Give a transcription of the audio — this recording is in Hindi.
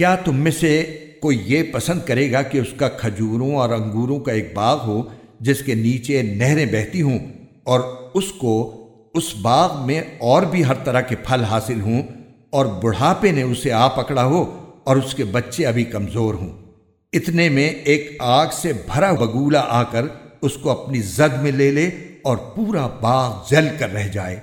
क्या तुम में से कोई ये पसंद करेगा कि उसका खजूरों और अंगूरों का एक बाग हो, जिसके नीचे नहरें बहती हों और उसको उस बाग में और भी हर तरह के फल हासिल हों और बुढ़ापे ने उसे आ पकड़ा हो और उसके बच्चे अभी कमज़ोर हों? इतने में एक आग से भरा बगूला आकर उसको अपनी जद में ले ले और पूरा बाग जल कर रह जाए।